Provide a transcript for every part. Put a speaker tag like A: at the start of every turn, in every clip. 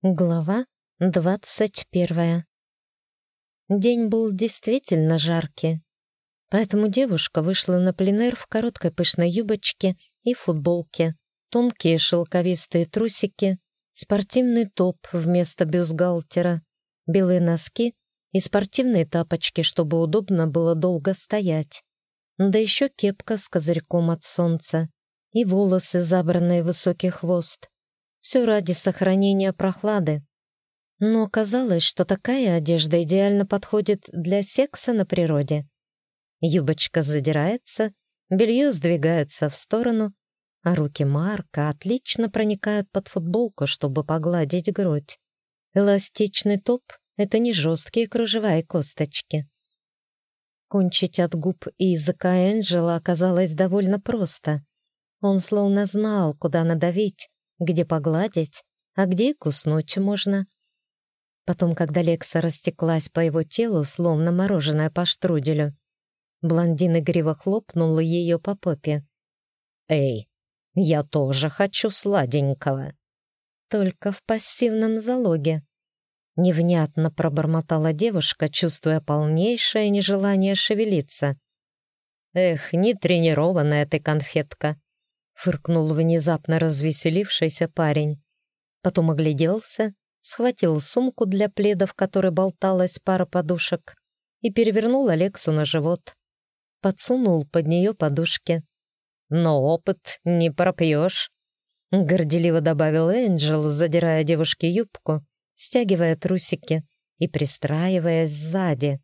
A: Глава двадцать первая. День был действительно жаркий, поэтому девушка вышла на пленэр в короткой пышной юбочке и футболке, тонкие шелковистые трусики, спортивный топ вместо бюстгальтера, белые носки и спортивные тапочки, чтобы удобно было долго стоять. Да еще кепка с козырьком от солнца и волосы, забранные в высокий хвост. Все ради сохранения прохлады. Но оказалось, что такая одежда идеально подходит для секса на природе. Юбочка задирается, белье сдвигается в сторону, а руки Марка отлично проникают под футболку, чтобы погладить грудь. Эластичный топ — это не жесткие кружева и косточки. Кончить от губ и языка Энджела оказалось довольно просто. Он словно знал, куда надавить, где погладить, а где и куснуть можно. Потом, когда Лекса растеклась по его телу, словно мороженое по штруделю, блондин игриво хлопнул ее по попе. «Эй, я тоже хочу сладенького!» «Только в пассивном залоге», — невнятно пробормотала девушка, чувствуя полнейшее нежелание шевелиться. «Эх, не тренированная ты конфетка!» Фыркнул внезапно развеселившийся парень. Потом огляделся, схватил сумку для пледа, в которой болталась пара подушек, и перевернул Алексу на живот. Подсунул под нее подушки. «Но опыт не пропьешь», — горделиво добавил Энджел, задирая девушке юбку, стягивая трусики и пристраиваясь сзади.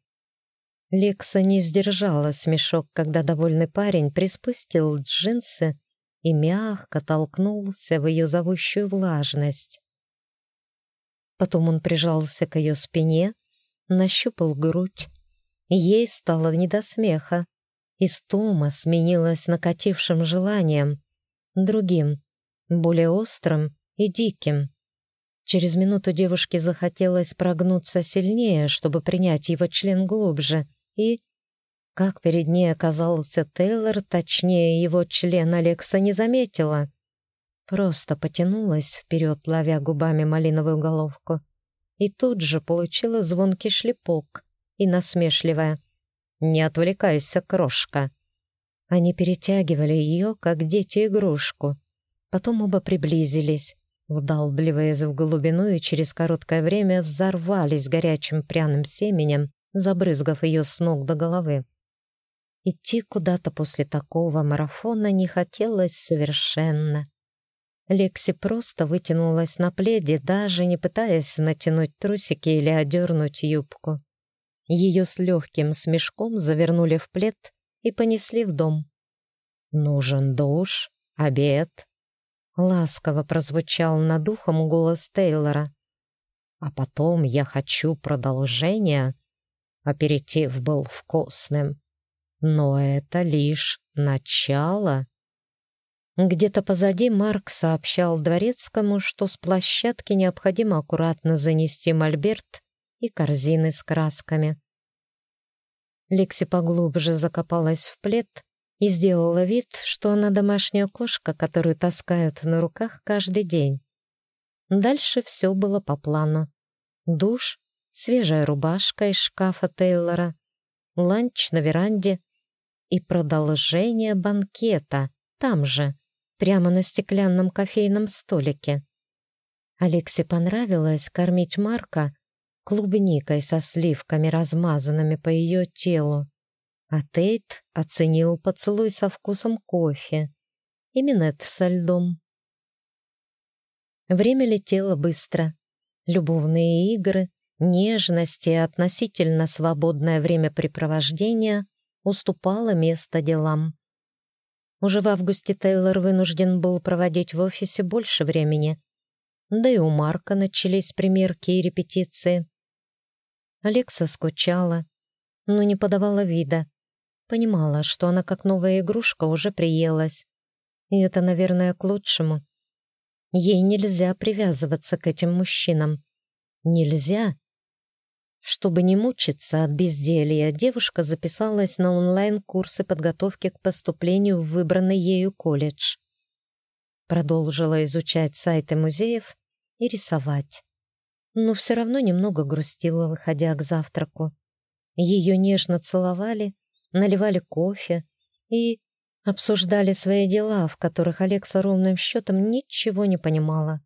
A: Лекса не сдержала смешок, когда довольный парень приспустил джинсы и мягко толкнулся в ее зовущую влажность. Потом он прижался к ее спине, нащупал грудь. Ей стало не до смеха. Истома сменилась накатившим желанием, другим, более острым и диким. Через минуту девушке захотелось прогнуться сильнее, чтобы принять его член глубже, и как перед ней оказался Тейлор, точнее, его член Алекса не заметила. Просто потянулась вперед, ловя губами малиновую головку. И тут же получила звонкий шлепок и насмешливая. «Не отвлекайся, крошка!» Они перетягивали ее, как дети игрушку. Потом оба приблизились, вдалбливаясь в глубину и через короткое время взорвались горячим пряным семенем, забрызгав ее с ног до головы. Идти куда-то после такого марафона не хотелось совершенно. Лекси просто вытянулась на пледе, даже не пытаясь натянуть трусики или одернуть юбку. Ее с легким смешком завернули в плед и понесли в дом. «Нужен душ, обед», — ласково прозвучал над ухом голос Тейлора. «А потом я хочу продолжения. Аперитив был вкусным». Но это лишь начало. Где-то позади Марк сообщал дворецкому, что с площадки необходимо аккуратно занести мольберт и корзины с красками. Лекси поглубже закопалась в плед и сделала вид, что она домашняя кошка, которую таскают на руках каждый день. Дальше все было по плану. Душ, свежая рубашка из шкафа Тейлора, ланч на веранде и продолжение банкета там же, прямо на стеклянном кофейном столике. Алексе понравилось кормить Марка клубникой со сливками, размазанными по ее телу, а Тейт оценил поцелуй со вкусом кофе и минет со льдом. Время летело быстро. Любовные игры, нежность и относительно свободное времяпрепровождение уступала место делам. Уже в августе Тейлор вынужден был проводить в офисе больше времени. Да и у Марка начались примерки и репетиции. Алекса скучала, но не подавала вида. Понимала, что она как новая игрушка уже приелась. И это, наверное, к лучшему. Ей нельзя привязываться к этим мужчинам. Нельзя, чтобы не мучиться от безделья, девушка записалась на онлайн-курсы подготовки к поступлению в выбранный ею колледж. Продолжила изучать сайты музеев и рисовать. но все равно немного грустила, выходя к завтраку. Ее нежно целовали, наливали кофе и обсуждали свои дела, в которых Алекса ровным счетом ничего не понимала.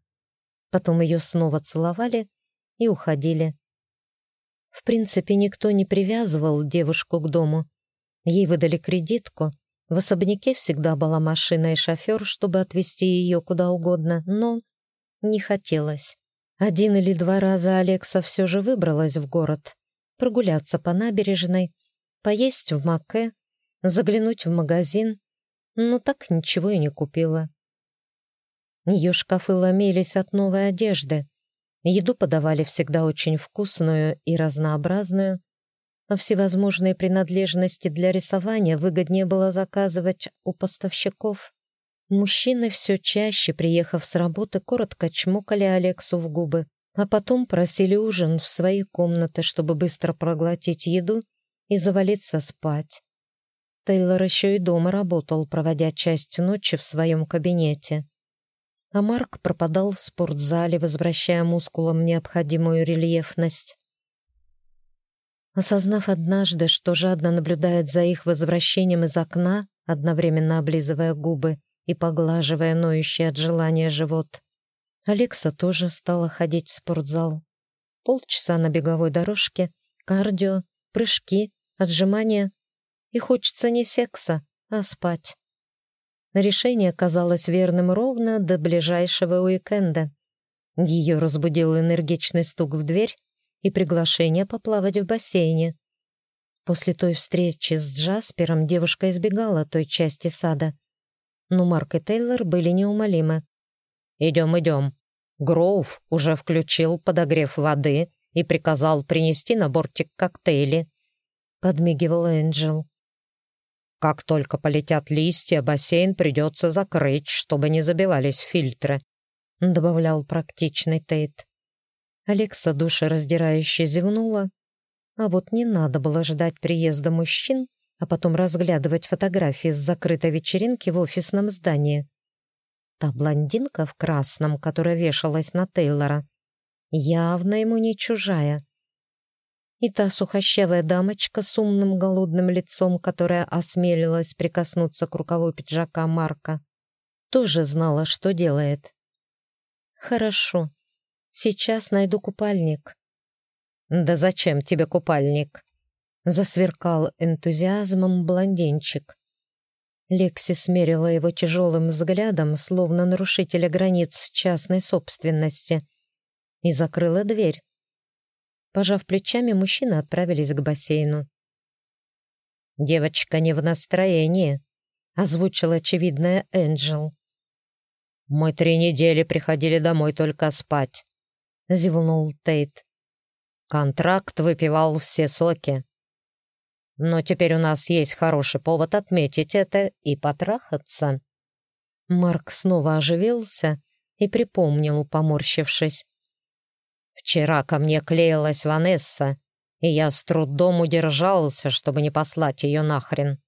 A: Потом ее снова целовали и уходили. В принципе, никто не привязывал девушку к дому. Ей выдали кредитку. В особняке всегда была машина и шофер, чтобы отвезти ее куда угодно, но не хотелось. Один или два раза Алекса все же выбралась в город. Прогуляться по набережной, поесть в Маке, заглянуть в магазин, но так ничего и не купила. Ее шкафы ломились от новой одежды. Еду подавали всегда очень вкусную и разнообразную, а всевозможные принадлежности для рисования выгоднее было заказывать у поставщиков. Мужчины все чаще, приехав с работы, коротко чмокали Алексу в губы, а потом просили ужин в свои комнаты, чтобы быстро проглотить еду и завалиться спать. Тейлор еще и дома работал, проводя часть ночи в своем кабинете. А Марк пропадал в спортзале, возвращая мускулам необходимую рельефность. Осознав однажды, что жадно наблюдает за их возвращением из окна, одновременно облизывая губы, и поглаживая ноющий от желания живот. Алекса тоже стала ходить в спортзал. Полчаса на беговой дорожке, кардио, прыжки, отжимания. И хочется не секса, а спать. Решение казалось верным ровно до ближайшего уикенда. Ее разбудил энергичный стук в дверь и приглашение поплавать в бассейне. После той встречи с Джаспером девушка избегала той части сада, но Марк и Тейлор были неумолимы. «Идем, идем. Гроув уже включил подогрев воды и приказал принести на бортик коктейли», — подмигивал Энджел. «Как только полетят листья, бассейн придется закрыть, чтобы не забивались фильтры», — добавлял практичный Тейт. Алекса душераздирающе зевнула, а вот не надо было ждать приезда мужчин, а потом разглядывать фотографии с закрытой вечеринки в офисном здании. Та блондинка в красном, которая вешалась на Тейлора, явно ему не чужая. И та сухощавая дамочка с умным голодным лицом, которая осмелилась прикоснуться к рукаву пиджака Марка, тоже знала, что делает. «Хорошо, сейчас найду купальник». «Да зачем тебе купальник?» Засверкал энтузиазмом блондинчик. Лекси смерила его тяжелым взглядом, словно нарушителя границ частной собственности, и закрыла дверь. Пожав плечами, мужчины отправились к бассейну. «Девочка не в настроении», — озвучил очевидная Энджел. «Мы три недели приходили домой только спать», — зевнул Тейт. «Контракт выпивал все соки. Но теперь у нас есть хороший повод отметить это и потрахаться». Марк снова оживился и припомнил, поморщившись. «Вчера ко мне клеилась Ванесса, и я с трудом удержался, чтобы не послать ее нахрен».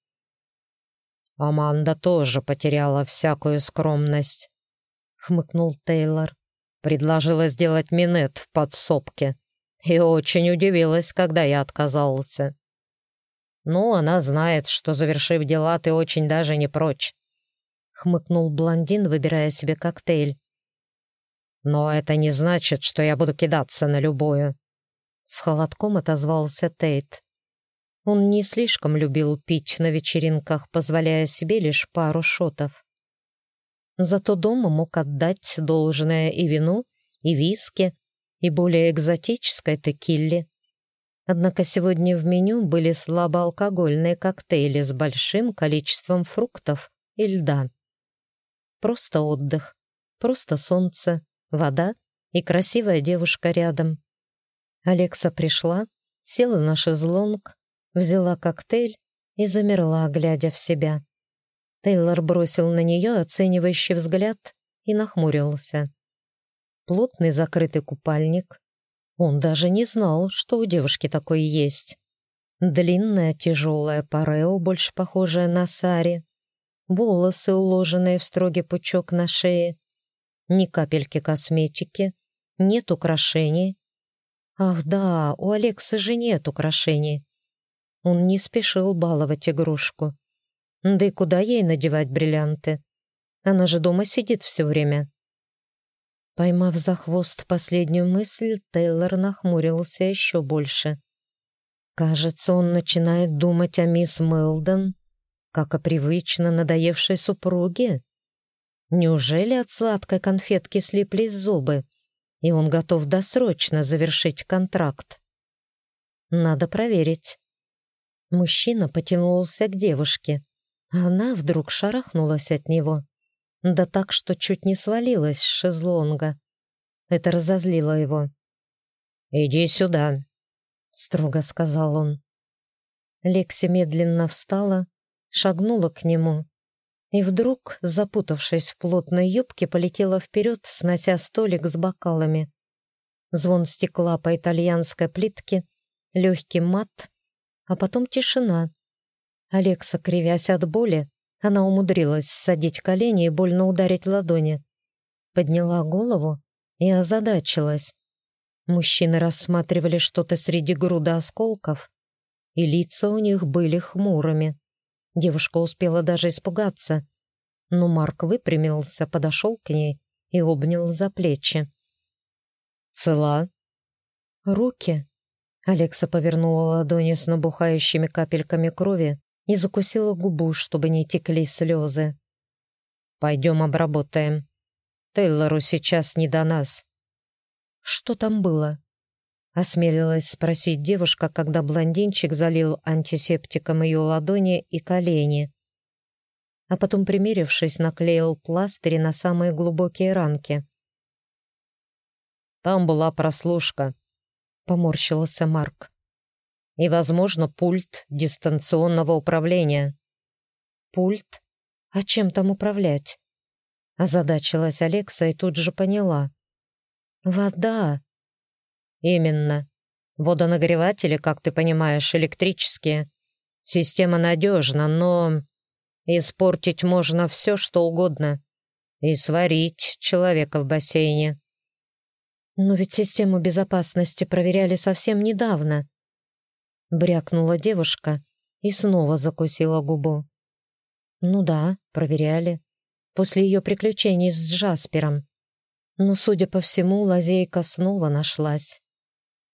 A: «Аманда тоже потеряла всякую скромность», — хмыкнул Тейлор. «Предложила сделать минет в подсобке и очень удивилась, когда я отказался». «Ну, она знает, что, завершив дела, ты очень даже не прочь», — хмыкнул блондин, выбирая себе коктейль. «Но это не значит, что я буду кидаться на любую», — с холодком отозвался Тейт. Он не слишком любил пить на вечеринках, позволяя себе лишь пару шотов. Зато дома мог отдать должное и вину, и виски, и более экзотической текилле. Однако сегодня в меню были слабоалкогольные коктейли с большим количеством фруктов и льда. Просто отдых, просто солнце, вода и красивая девушка рядом. Алекса пришла, села на шезлонг, взяла коктейль и замерла, глядя в себя. Тейлор бросил на нее оценивающий взгляд и нахмурился. Плотный закрытый купальник, он даже не знал, что у девушки такое есть. Длинная тяжелая парео, больше похожая на сари, волосы, уложенные в строгий пучок на шее, ни капельки косметики, нет украшений, Ах да, у Алексы же нет украшений. Он не спешил баловать игрушку. Да и куда ей надевать бриллианты? Она же дома сидит все время. Поймав за хвост последнюю мысль, Тейлор нахмурился еще больше. Кажется, он начинает думать о мисс Мелдон, как о привычно надоевшей супруге. Неужели от сладкой конфетки слиплись зубы, и он готов досрочно завершить контракт? Надо проверить. Мужчина потянулся к девушке, она вдруг шарахнулась от него. Да так, что чуть не свалилась с шезлонга. Это разозлило его. «Иди сюда», — строго сказал он. Лекси медленно встала, шагнула к нему и вдруг, запутавшись в плотной юбке, полетела вперед, снося столик с бокалами. Звон стекла по итальянской плитке, легкий мат, а потом тишина. Алекса, кривясь от боли, она умудрилась садить колени и больно ударить ладони. Подняла голову и озадачилась. Мужчины рассматривали что-то среди груда осколков, и лица у них были хмурыми. Девушка успела даже испугаться, но Марк выпрямился, подошел к ней и обнял за плечи. «Цела?» «Руки?» Алекса повернула ладони с набухающими капельками крови и закусила губу, чтобы не текли слезы. «Пойдем обработаем. Тейлору сейчас не до нас». «Что там было?» Осмелилась спросить девушка, когда блондинчик залил антисептиком ее ладони и колени. А потом, примерившись, наклеил пластыри на самые глубокие ранки.
B: «Там была прослушка», — поморщился Марк. «И, возможно, пульт дистанционного управления».
A: «Пульт? А чем там управлять?» Озадачилась Алекса и тут же поняла. «Вода!»
B: Именно. Водонагреватели, как ты понимаешь, электрические. Система надежна, но испортить можно все, что угодно. И сварить человека в бассейне.
A: Но ведь систему безопасности проверяли совсем недавно. Брякнула девушка и снова закусила губу. Ну да, проверяли. После ее приключений с Джаспером. Но, судя по всему, лазейка снова нашлась.